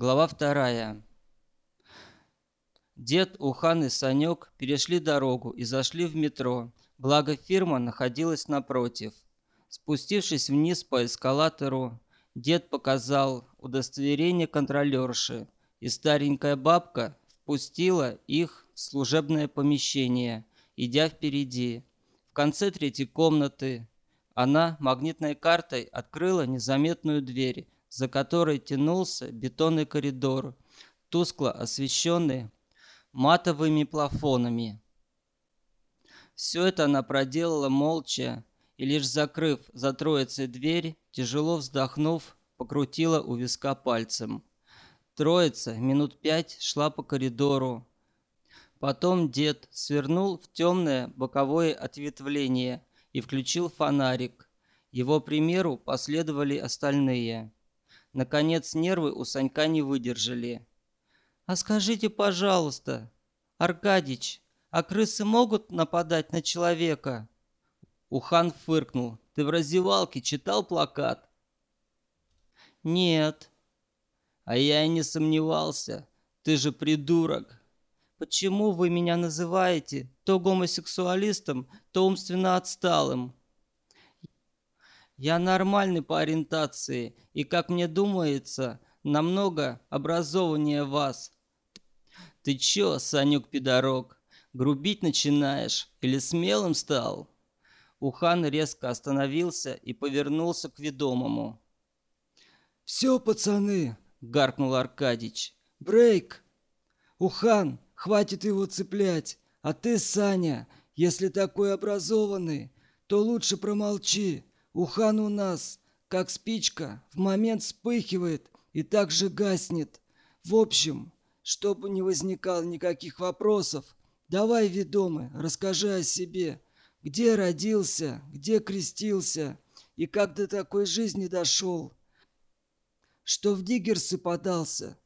Глава вторая. Дед, Ухан и Санек перешли дорогу и зашли в метро, благо фирма находилась напротив. Спустившись вниз по эскалатору, дед показал удостоверение контролерши, и старенькая бабка впустила их в служебное помещение, идя впереди. В конце третьей комнаты она магнитной картой открыла незаметную дверь, за которой тянулся бетонный коридор, тускло освещенный матовыми плафонами. Все это она проделала молча, и лишь закрыв за троицей дверь, тяжело вздохнув, покрутила у виска пальцем. Троица минут пять шла по коридору. Потом дед свернул в темное боковое ответвление и включил фонарик. Его примеру последовали остальные. Наконец нервы у Санька не выдержали. «А скажите, пожалуйста, Аркадич, а крысы могут нападать на человека?» Ухан фыркнул. «Ты в раздевалке читал плакат?» «Нет». «А я и не сомневался. Ты же придурок». «Почему вы меня называете то гомосексуалистом, то умственно отсталым?» «Я нормальный по ориентации и, как мне думается, намного образованнее вас. «Ты чё, Санюк-пидорок, грубить начинаешь или смелым стал?» Ухан резко остановился и повернулся к ведомому. «Все, пацаны!» — гаркнул Аркадич. «Брейк! Ухан, хватит его цеплять! А ты, Саня, если такой образованный, то лучше промолчи. Ухан у нас, как спичка, в момент вспыхивает и так же гаснет. В общем, чтобы не возникало никаких вопросов, давай, ведомый, расскажи о себе. Где родился, где крестился и как до такой жизни дошел? Что в диггерсы подался?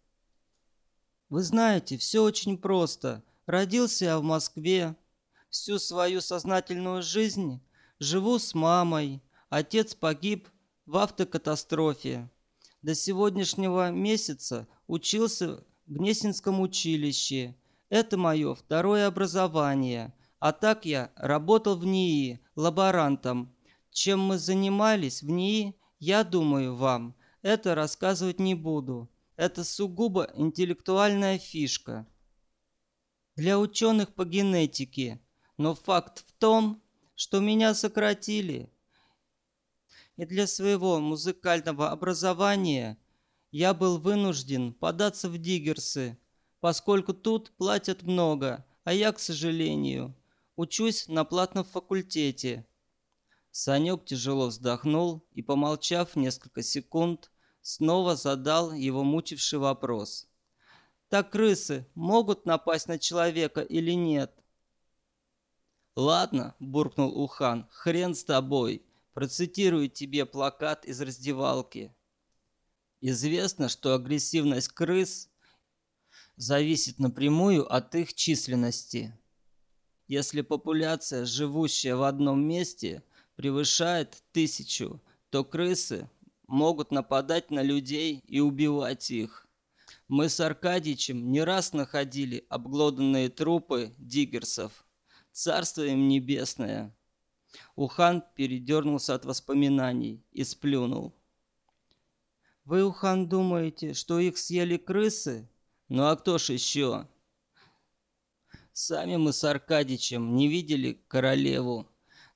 Вы знаете, все очень просто. Родился я в Москве. Всю свою сознательную жизнь живу с мамой. Отец погиб в автокатастрофе. До сегодняшнего месяца учился в Гнесинском училище. Это мое второе образование. А так я работал в НИИ лаборантом. Чем мы занимались в НИИ, я думаю вам, это рассказывать не буду. Это сугубо интеллектуальная фишка. Для ученых по генетике. Но факт в том, что меня сократили. И для своего музыкального образования я был вынужден податься в диггерсы, поскольку тут платят много, а я, к сожалению, учусь на платном факультете. Санек тяжело вздохнул и, помолчав несколько секунд, снова задал его мучивший вопрос. «Так крысы могут напасть на человека или нет?» «Ладно», – буркнул Ухан, – «хрен с тобой. Процитирую тебе плакат из раздевалки». Известно, что агрессивность крыс зависит напрямую от их численности. Если популяция, живущая в одном месте, превышает тысячу, то крысы могут нападать на людей и убивать их. Мы с Аркадичем не раз находили обглоданные трупы диггерсов. Царство им небесное. Ухан передернулся от воспоминаний и сплюнул. Вы, Ухан, думаете, что их съели крысы? Ну а кто ж еще? Сами мы с Аркадичем не видели королеву,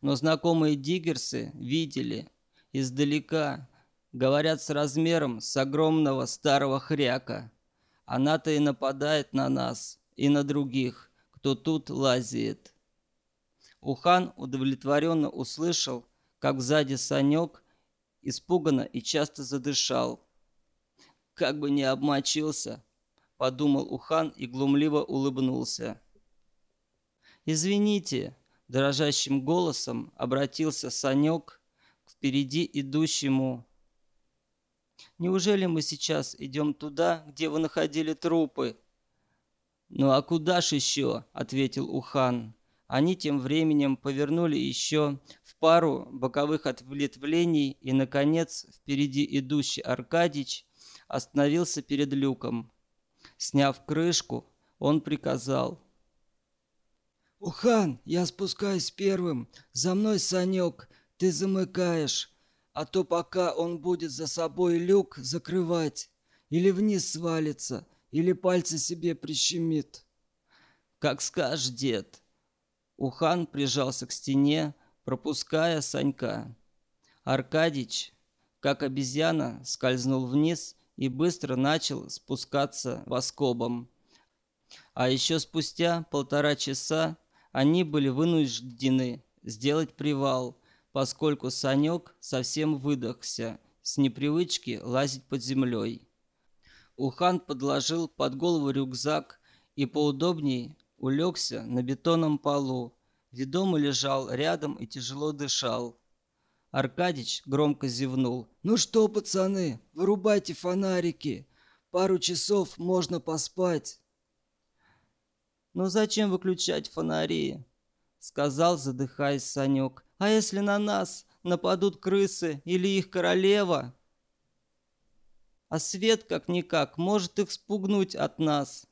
но знакомые диггерсы видели. Издалека, говорят, с размером с огромного старого хряка. Она-то и нападает на нас и на других, кто тут лазит. Ухан удовлетворенно услышал, как сзади Санек испуганно и часто задышал. «Как бы не обмочился!» – подумал Ухан и глумливо улыбнулся. «Извините!» – дрожащим голосом обратился Санек к впереди идущему. «Неужели мы сейчас идем туда, где вы находили трупы?» «Ну а куда ж еще?» – ответил Ухан. Они тем временем повернули еще в пару боковых ответвлений, и, наконец, впереди идущий Аркадич остановился перед люком. Сняв крышку, он приказал. «Ухан, я спускаюсь первым. За мной, Санек, ты замыкаешь. А то пока он будет за собой люк закрывать, или вниз свалится, или пальцы себе прищемит». «Как скажешь, дед». Ухан прижался к стене, пропуская Санька. Аркадич, как обезьяна, скользнул вниз и быстро начал спускаться воскобом. А еще спустя полтора часа они были вынуждены сделать привал, поскольку Санек совсем выдохся с непривычки лазить под землей. Ухан подложил под голову рюкзак и поудобнее улегся на бетонном полу, Ведомый лежал рядом и тяжело дышал. Аркадич громко зевнул. «Ну что, пацаны, вырубайте фонарики. Пару часов можно поспать». «Ну зачем выключать фонари?» Сказал, задыхаясь Санек. «А если на нас нападут крысы или их королева?» «А свет как-никак может их спугнуть от нас».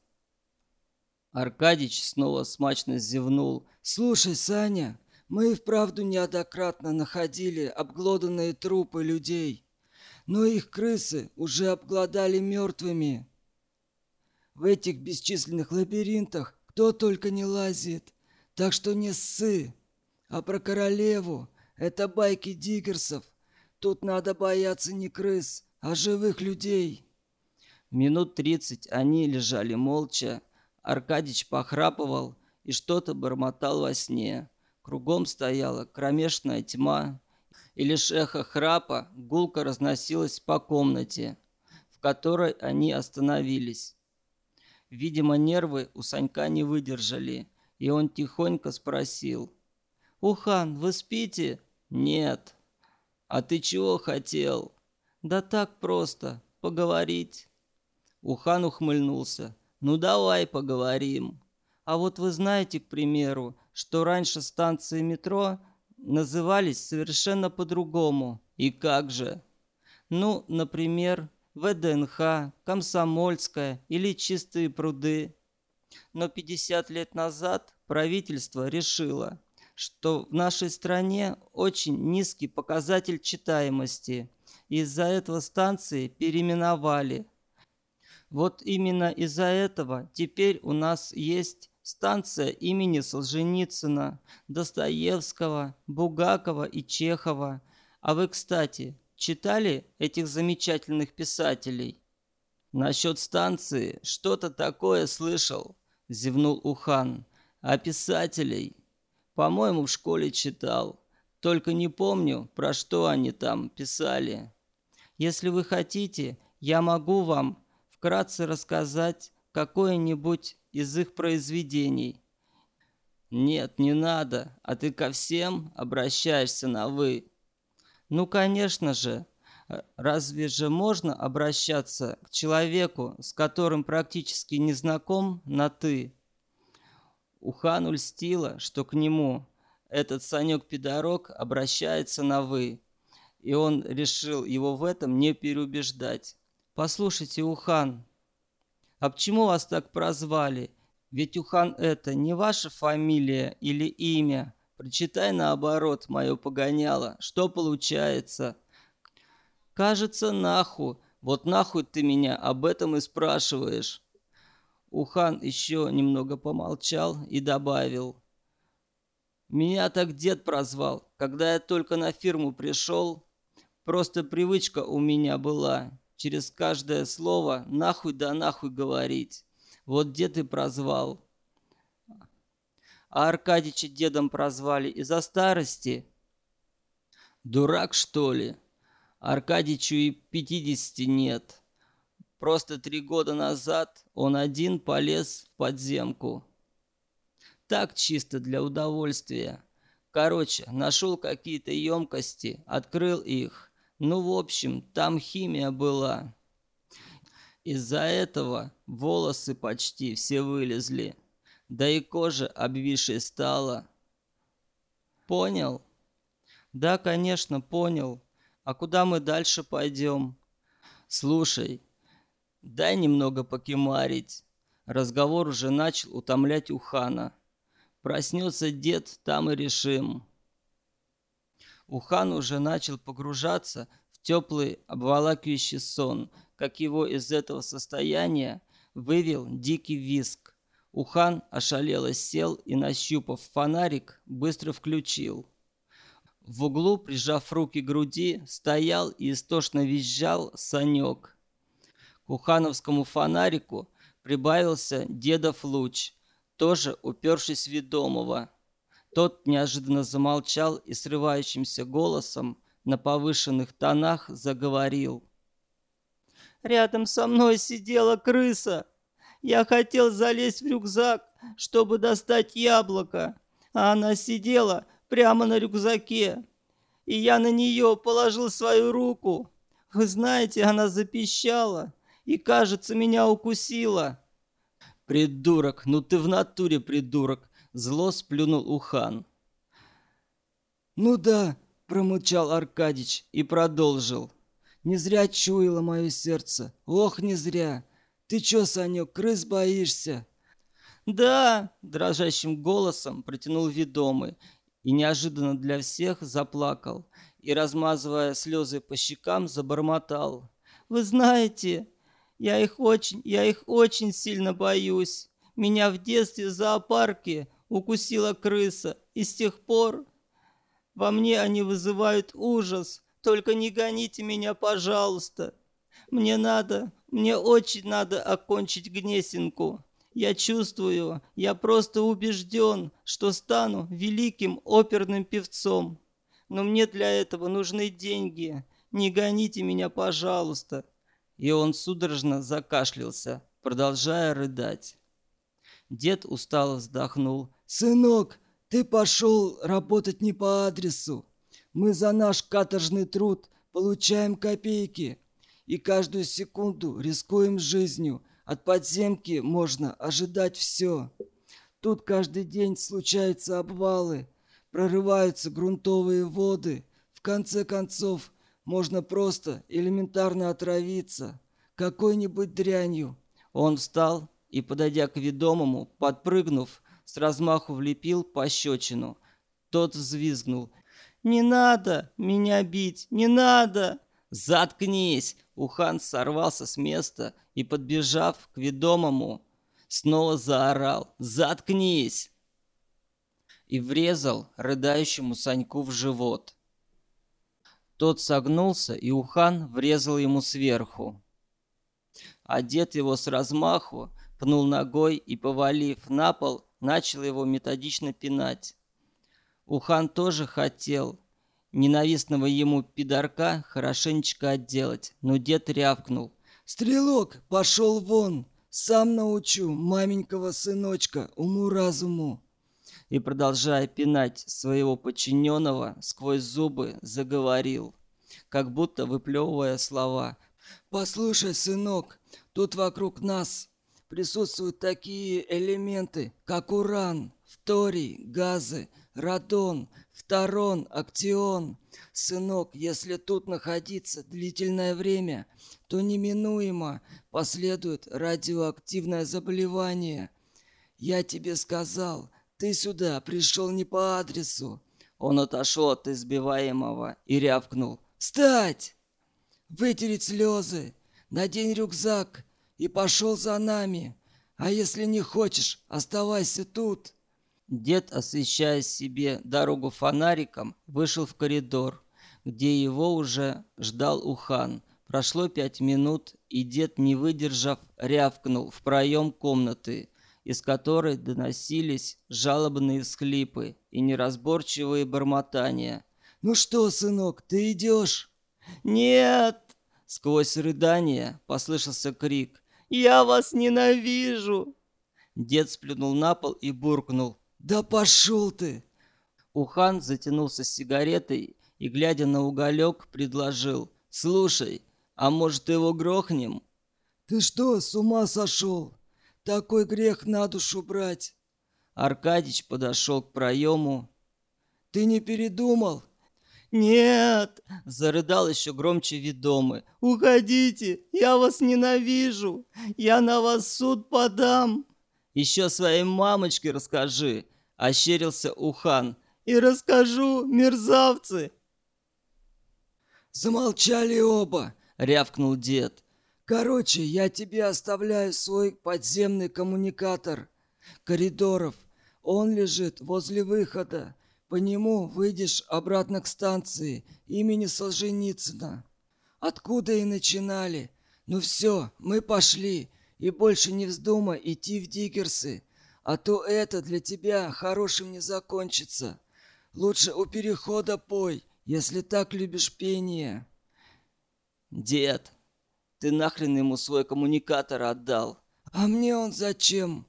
Аркадич снова смачно зевнул. «Слушай, Саня, мы и вправду неоднократно находили обглоданные трупы людей, но их крысы уже обглодали мертвыми. В этих бесчисленных лабиринтах кто только не лазит, так что не ссы. А про королеву — это байки диггерсов. Тут надо бояться не крыс, а живых людей». Минут тридцать они лежали молча, Аркадич похрапывал и что-то бормотал во сне. Кругом стояла кромешная тьма, и лишь эхо храпа гулко разносилось по комнате, в которой они остановились. Видимо, нервы у Санька не выдержали, и он тихонько спросил. «Ухан, вы спите?» «Нет». «А ты чего хотел?» «Да так просто, поговорить». Ухан ухмыльнулся. Ну давай поговорим. А вот вы знаете, к примеру, что раньше станции метро назывались совершенно по-другому. И как же? Ну, например, ВДНХ, Комсомольская или Чистые пруды. Но 50 лет назад правительство решило, что в нашей стране очень низкий показатель читаемости. Из-за этого станции переименовали – вот именно из-за этого теперь у нас есть станция имени Солженицына, Достоевского, Бугакова и Чехова. А вы, кстати, читали этих замечательных писателей? Насчет станции что-то такое слышал, зевнул Ухан. А писателей? По-моему, в школе читал. Только не помню, про что они там писали. Если вы хотите, я могу вам вкратце рассказать какое-нибудь из их произведений. Нет, не надо, а ты ко всем обращаешься на «вы». Ну, конечно же, разве же можно обращаться к человеку, с которым практически не знаком, на «ты»? У Хану льстило, что к нему этот Санек-пидорок обращается на «вы», и он решил его в этом не переубеждать. «Послушайте, Ухан, а почему вас так прозвали? Ведь Ухан это не ваша фамилия или имя. Прочитай наоборот, мое погоняло. Что получается?» «Кажется, наху. Вот нахуй ты меня об этом и спрашиваешь». Ухан еще немного помолчал и добавил. «Меня так дед прозвал, когда я только на фирму пришел. Просто привычка у меня была через каждое слово нахуй да нахуй говорить. Вот дед и прозвал. А Аркадича дедом прозвали из-за старости. Дурак, что ли? Аркадичу и пятидесяти нет. Просто три года назад он один полез в подземку. Так чисто для удовольствия. Короче, нашел какие-то емкости, открыл их ну, в общем, там химия была. Из-за этого волосы почти все вылезли. Да и кожа обвисшей стала. Понял? Да, конечно, понял. А куда мы дальше пойдем? Слушай, дай немного покемарить». Разговор уже начал утомлять Ухана. Проснется дед, там и решим. Ухан уже начал погружаться в теплый обволакивающий сон, как его из этого состояния вывел дикий виск. Ухан ошалело сел и, нащупав фонарик, быстро включил. В углу, прижав руки к груди, стоял и истошно визжал Санек. К ухановскому фонарику прибавился дедов луч, тоже упершись ведомого. Тот неожиданно замолчал и срывающимся голосом на повышенных тонах заговорил. «Рядом со мной сидела крыса. Я хотел залезть в рюкзак, чтобы достать яблоко, а она сидела прямо на рюкзаке. И я на нее положил свою руку. Вы знаете, она запищала и, кажется, меня укусила. «Придурок, ну ты в натуре придурок!» Зло сплюнул Ухан. «Ну да», — промычал Аркадич и продолжил. «Не зря чуяло мое сердце. Ох, не зря. Ты чё, Санек, крыс боишься?» «Да!» – дрожащим голосом протянул ведомый и неожиданно для всех заплакал и, размазывая слезы по щекам, забормотал. «Вы знаете, я их очень, я их очень сильно боюсь. Меня в детстве в зоопарке укусила крыса, и с тех пор во мне они вызывают ужас. Только не гоните меня, пожалуйста. Мне надо, мне очень надо окончить Гнесинку. Я чувствую, я просто убежден, что стану великим оперным певцом. Но мне для этого нужны деньги. Не гоните меня, пожалуйста». И он судорожно закашлялся, продолжая рыдать. Дед устало вздохнул. «Сынок, ты пошел работать не по адресу. Мы за наш каторжный труд получаем копейки и каждую секунду рискуем жизнью, от подземки можно ожидать все. Тут каждый день случаются обвалы, прорываются грунтовые воды. В конце концов, можно просто элементарно отравиться какой-нибудь дрянью. Он встал и, подойдя к ведомому, подпрыгнув, с размаху влепил пощечину. Тот взвизгнул. «Не надо меня бить! Не надо!» «Заткнись!» Ухан сорвался с места и, подбежав к ведомому, снова заорал «Заткнись!» и врезал рыдающему Саньку в живот. Тот согнулся, и Ухан врезал ему сверху. Одет его с размаху, пнул ногой и, повалив на пол, начал его методично пинать. Ухан тоже хотел, ненавистного ему пидорка хорошенечко отделать, но дед рявкнул. «Стрелок, пошел вон! Сам научу маменького сыночка уму-разуму!» И, продолжая пинать своего подчиненного, сквозь зубы заговорил, как будто выплевывая слова. «Послушай, сынок, тут вокруг нас присутствуют такие элементы, как уран, фторий, газы, радон, фторон, актион. Сынок, если тут находиться длительное время, то неминуемо последует радиоактивное заболевание. Я тебе сказал, ты сюда пришел не по адресу. Он отошел от избиваемого и рявкнул. «Встать! Вытереть слезы, надень рюкзак и пошел за нами. А если не хочешь, оставайся тут». Дед, освещая себе дорогу фонариком, вышел в коридор, где его уже ждал Ухан. Прошло пять минут, и дед, не выдержав, рявкнул в проем комнаты, из которой доносились жалобные всхлипы и неразборчивые бормотания. «Ну что, сынок, ты идешь?» «Нет!» Сквозь рыдание послышался крик. «Я вас ненавижу!» Дед сплюнул на пол и буркнул. «Да пошел ты!» Ухан затянулся с сигаретой и, глядя на уголек, предложил. «Слушай, а может его грохнем?» «Ты что, с ума сошел? Такой грех на душу брать!» Аркадич подошел к проему. «Ты не передумал?» Нет!» – зарыдал еще громче ведомый. «Уходите! Я вас ненавижу! Я на вас суд подам!» «Еще своей мамочке расскажи!» – ощерился Ухан. «И расскажу, мерзавцы!» «Замолчали оба!» – рявкнул дед. «Короче, я тебе оставляю свой подземный коммуникатор коридоров. Он лежит возле выхода. По нему выйдешь обратно к станции имени Солженицына. Откуда и начинали. Ну все, мы пошли. И больше не вздумай идти в Диггерсы, а то это для тебя хорошим не закончится. Лучше у перехода пой, если так любишь пение. Дед, ты нахрен ему свой коммуникатор отдал? А мне он зачем?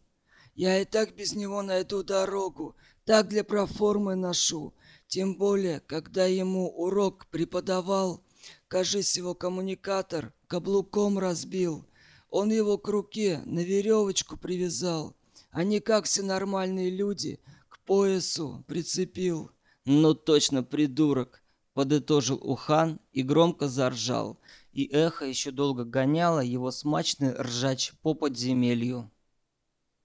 Я и так без него найду дорогу, так для проформы ношу. Тем более, когда ему урок преподавал, кажись, его коммуникатор каблуком разбил. Он его к руке на веревочку привязал, а не как все нормальные люди к поясу прицепил. «Ну точно, придурок!» – подытожил Ухан и громко заржал, и эхо еще долго гоняло его смачный ржач по подземелью.